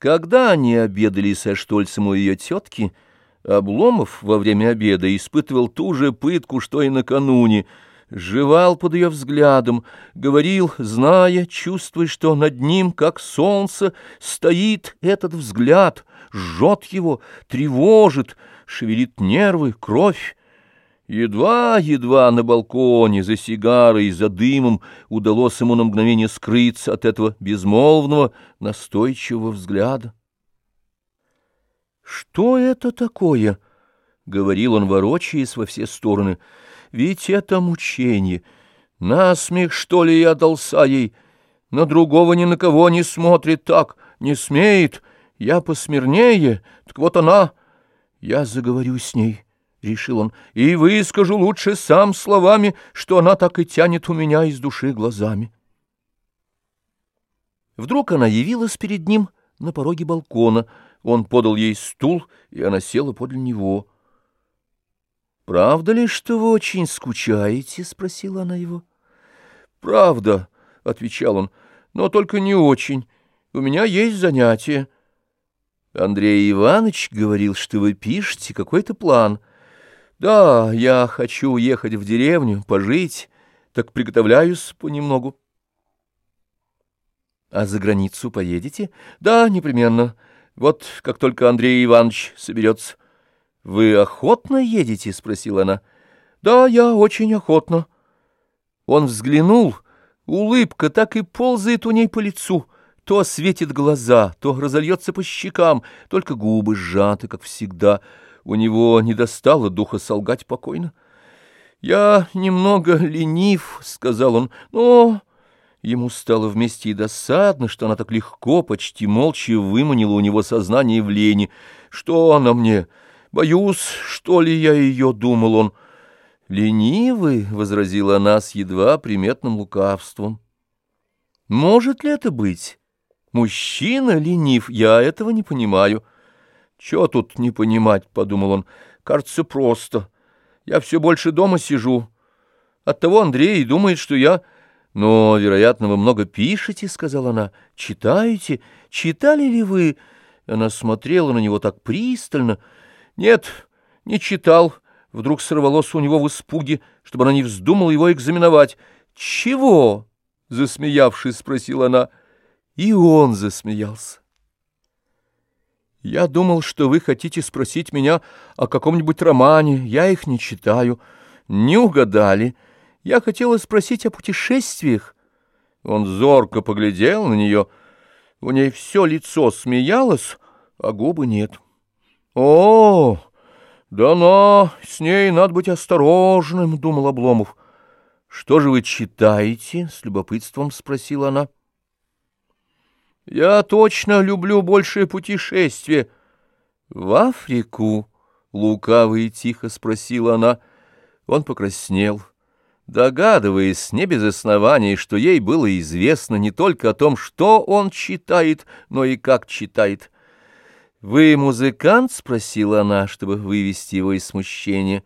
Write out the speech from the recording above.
Когда они обедали со Штольцем у ее тетки, Обломов во время обеда испытывал ту же пытку, что и накануне, жевал под ее взглядом, говорил, зная, чувствуя, что над ним, как солнце, стоит этот взгляд, жжет его, тревожит, шевелит нервы, кровь, Едва-едва на балконе за сигарой, за дымом удалось ему на мгновение скрыться от этого безмолвного, настойчивого взгляда. «Что это такое?» — говорил он, ворочаясь во все стороны. «Ведь это мучение. Насмех, что ли, я дался ей? На другого ни на кого не смотрит так, не смеет. Я посмирнее, так вот она. Я заговорю с ней». — решил он, — и выскажу лучше сам словами, что она так и тянет у меня из души глазами. Вдруг она явилась перед ним на пороге балкона. Он подал ей стул, и она села подле него. — Правда ли, что вы очень скучаете? — спросила она его. — Правда, — отвечал он, — но только не очень. У меня есть занятие. Андрей Иванович говорил, что вы пишете какой-то план — да, я хочу уехать в деревню, пожить, так приготовляюсь понемногу. А за границу поедете? Да, непременно. Вот как только Андрей Иванович соберется. Вы охотно едете? Спросила она. Да, я очень охотно. Он взглянул, улыбка так и ползает у ней по лицу. То светит глаза, то разольется по щекам, только губы сжаты, как всегда — у него не достало духа солгать покойно. «Я немного ленив», — сказал он, — «но...» Ему стало вместе и досадно, что она так легко, почти молча выманила у него сознание в лени. «Что она мне? Боюсь, что ли я ее?» — думал он. «Ленивый», — возразила она с едва приметным лукавством. «Может ли это быть? Мужчина ленив, я этого не понимаю». «Чего тут не понимать?» — подумал он. «Кажется, просто. Я все больше дома сижу. Оттого Андрей думает, что я...» «Но, вероятно, вы много пишете», — сказала она. «Читаете? Читали ли вы?» Она смотрела на него так пристально. «Нет, не читал». Вдруг сорвалось у него в испуге, чтобы она не вздумала его экзаменовать. «Чего?» — засмеявшись, спросила она. И он засмеялся. Я думал, что вы хотите спросить меня о каком-нибудь романе. Я их не читаю. Не угадали. Я хотела спросить о путешествиях. Он зорко поглядел на нее. У ней все лицо смеялось, а губы нет. О, да но с ней надо быть осторожным, думал Обломов. Что же вы читаете? с любопытством спросила она. Я точно люблю большее путешествие. В Африку? Лукаво и тихо спросила она. Он покраснел, догадываясь не без оснований, что ей было известно не только о том, что он читает, но и как читает. «Вы музыкант?» — спросила она, чтобы вывести его из смущения.